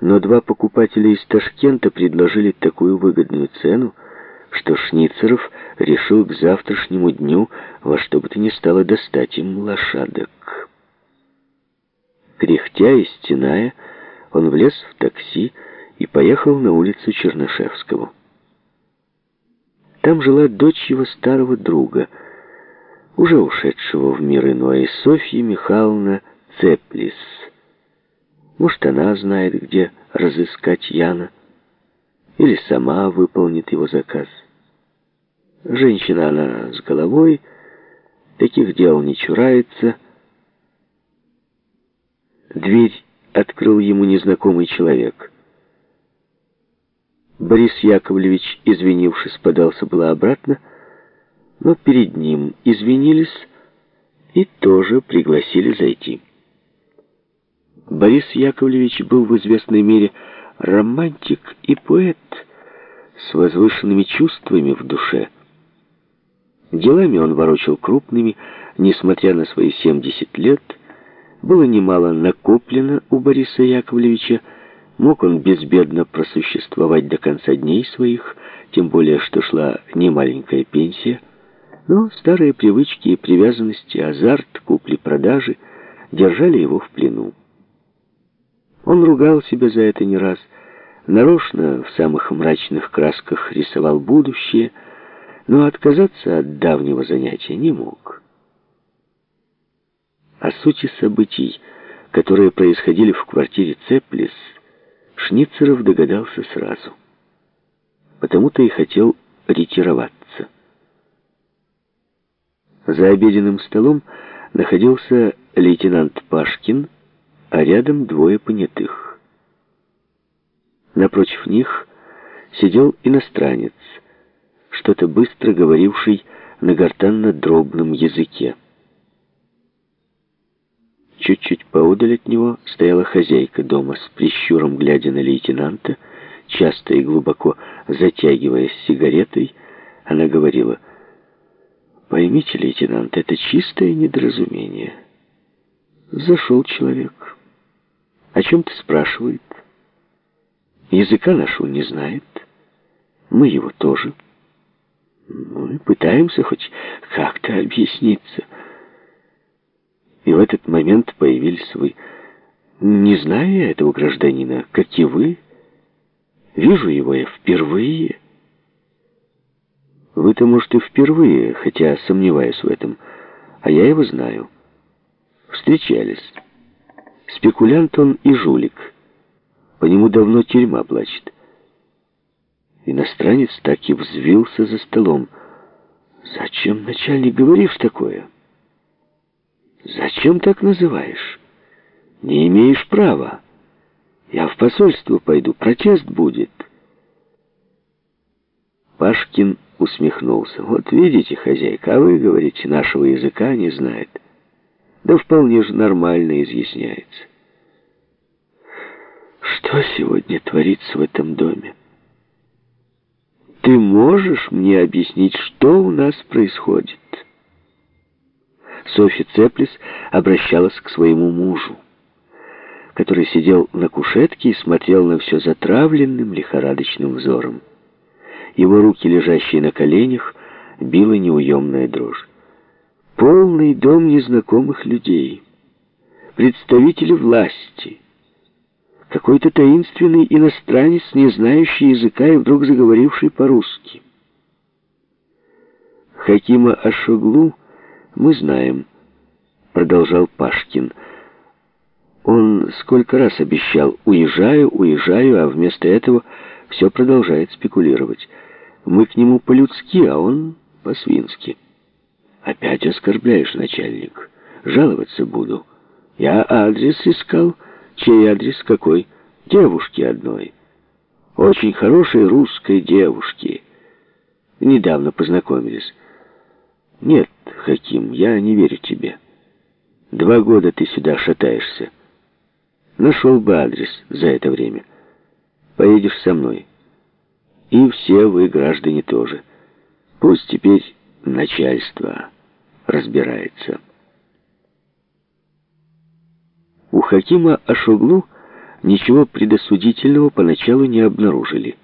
Но два покупателя из Ташкента предложили такую выгодную цену, что Шницеров решил к завтрашнему дню во что бы то ни стало достать им лошадок. Кряхтя и стеная, он влез в такси и поехал на улицу Чернышевского. Там жила дочь его старого друга, уже ушедшего в мир иной, Софья Михайловна Цеплис. Может, она знает, где разыскать Яна, или сама выполнит его заказ. Женщина она с головой, таких дел не чурается. Дверь открыл ему незнакомый человек. Борис Яковлевич, извинившись, подался было обратно, но перед ним извинились и тоже пригласили зайти. Борис Яковлевич был в известной мере романтик и поэт с возвышенными чувствами в душе. Делами он ворочал крупными, несмотря на свои 70 лет. Было немало накоплено у Бориса Яковлевича, мог он безбедно просуществовать до конца дней своих, тем более, что шла немаленькая пенсия. Но старые привычки и привязанности, азарт, купли-продажи держали его в плену. Он ругал себя за это не раз, нарочно в самых мрачных красках рисовал будущее, но отказаться от давнего занятия не мог. О сути событий, которые происходили в квартире Цеплис, Шницеров догадался сразу. Потому-то и хотел ретироваться. За обеденным столом находился лейтенант Пашкин, а рядом двое понятых. Напротив них сидел иностранец, что-то быстро говоривший на гортанно-дробном языке. Чуть-чуть поодаль от него стояла хозяйка дома с прищуром, глядя на лейтенанта, часто и глубоко затягиваясь сигаретой, она говорила, «Поймите, лейтенант, это чистое недоразумение. Зашел человек, о чем-то спрашивает. Языка нашего не знает. Мы его тоже. Ну и пытаемся хоть как-то объясниться. И в этот момент появились вы. Не знаю я этого гражданина, как и вы. Вижу его я впервые. Вы-то, может, и впервые, хотя сомневаюсь в этом. А я его знаю. Встречались. Спекулянт он и жулик. По нему давно тюрьма плачет. Иностранец так и взвился за столом. «Зачем, начальник, говоришь такое?» «Зачем так называешь? Не имеешь права. Я в посольство пойду, протест будет». Пашкин усмехнулся. «Вот видите, хозяйка, а вы, говорите, нашего языка не знает». Да вполне же нормально изъясняется. Что сегодня творится в этом доме? Ты можешь мне объяснить, что у нас происходит? Софья Цеплис обращалась к своему мужу, который сидел на кушетке и смотрел на все затравленным, лихорадочным взором. Его руки, лежащие на коленях, била неуемная дрожь полный дом незнакомых людей, представители власти, какой-то таинственный иностранец, не знающий языка и вдруг заговоривший по-русски. Хакима Ашуглу мы знаем, продолжал Пашкин. Он сколько раз обещал «уезжаю, уезжаю», а вместо этого все продолжает спекулировать. Мы к нему по-людски, а он по-свински. Опять оскорбляешь, начальник. Жаловаться буду. Я адрес искал. Чей адрес какой? Девушки одной. Очень хорошей русской девушки. Недавно познакомились. Нет, Хаким, я не верю тебе. Два года ты сюда шатаешься. Нашел бы адрес за это время. Поедешь со мной. И все вы, граждане, тоже. Пусть теперь начальство разбирается. У Хакима Ашуглу ничего предосудительного поначалу не обнаружили.